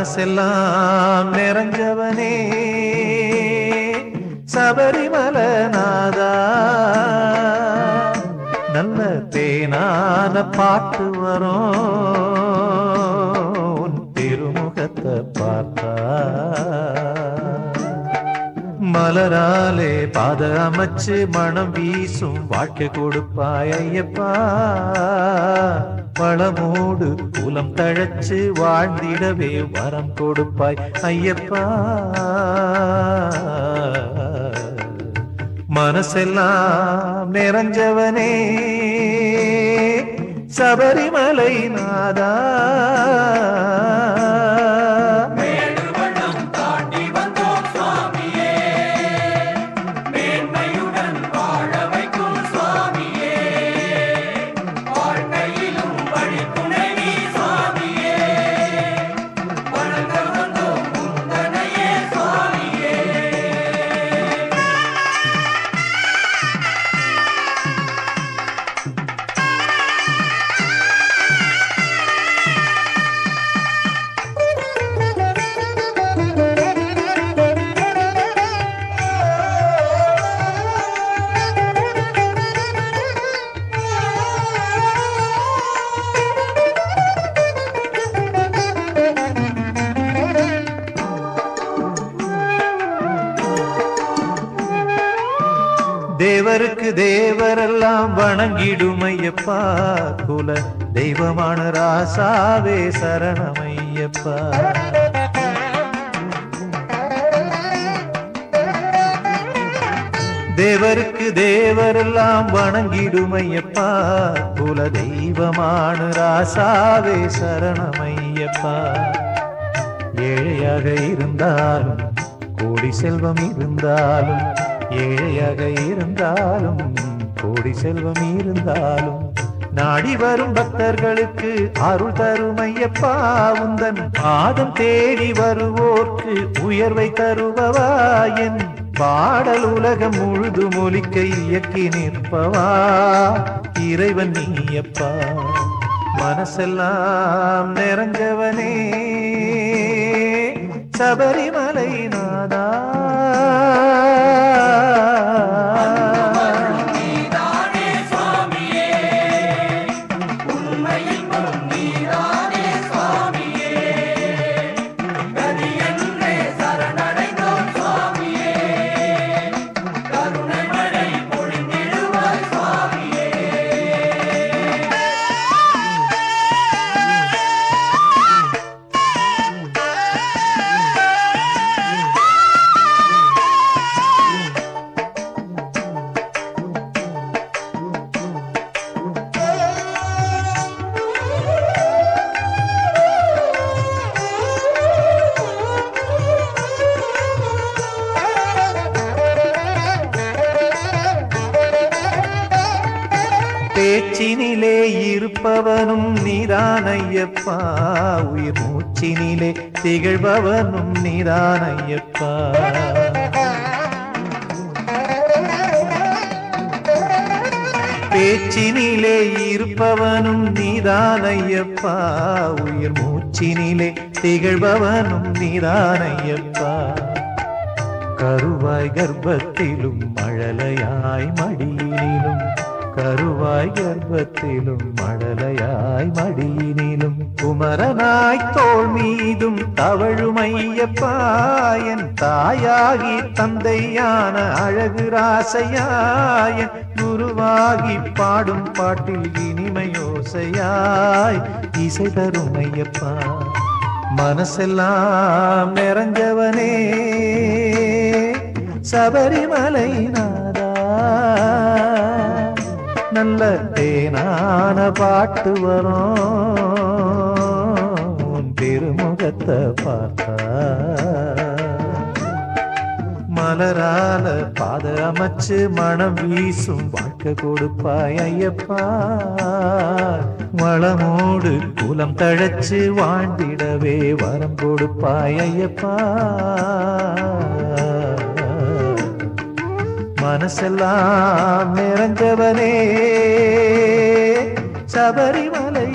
மனசெல்லாம் நிறைஞ்சவனே. சபரிமலநாதா நல்ல தேனான பாட்டு வரும். திருமுகத்தை பார்த்தா. மலராலே பாத அமைச்சு மனம் வீசும் வாழ்க்கை கொடுப்பாய் ஐயப்பா. வளமோடு குலம் தழச்சு வாழ்ந்திடவே வரம் கொடுப்பாய் ஐயப்பா. மனசெல்லாம் நிறைஞ்சவனே சபரிமலை நாதா. தேவருக்கு தேவரெல்லாம் வணங்கிடுமையப்பா. குல தெய்வமான ராசாவே சரணமையப்பா. தேவருக்கு தேவரெல்லாம் வணங்கிடுமையப்பா. குல தெய்வமான ராசாவே சரணமையப்பா. ஏழையாக இருந்தாலும் கோடி செல்வம் இருந்தாலும் ஏழையாக இருந்தாலும் கோடி செல்வம் இருந்தாலும் நாடி வரும் பக்தர்களுக்கு அருள் தருமையப்பா உந்தன் பாதம் தேடி வருவோர்க்கு உயர்வை தருபவா என் பாடல் உலகம் முழுது மொழிக்க இயக்கி நிற்பவா இறைவன் நீயப்பா. மனசெல்லாம் நிறைஞ்சவனே சபரிமலை நாதா. பேச்சினிலே இருப்பவனும் நீதானையப்பா. உயிர் மூச்சினிலே திகழ்பவனும் நீதானையப்பா. பேச்சினிலே இருப்பவனும் நீதானையப்பா. உயிர் மூச்சினிலே திகழ்பவனும் நீதானையப்பா. கருவாய் கர்ப்பத்திலும் மழலையாய் மடியிலும் கருவாய் கர்ப்பத்திலும் மழலையாய் மடியினிலும் குமரனாய் தோல் மீதும் தவழுமையப்பா என் தாயாகி தந்தையான அழகு ராசையாயன் குருவாகி பாடும் பாட்டில் இனிமையோசையாய் இசை தருமையப்பா மனசெல்லாம் நிறைஞ்சவனே சபரிமலை நாதா. நல்ல தேனான பாட்டு வரும். திருமுகத்தை பார்த்தா. மலரால பாத அமைச்சு மனம் வீசும் வாழ்க்கை கொடுப்பாய் ஐயப்பா. வளமோடு குலம் தழைச்சு வாழ்ந்திடவே வரம் கொடுப்பாய் ஐயப்பா. மனசெல்லாம் நிறைஞ்சவனே சபரிமலை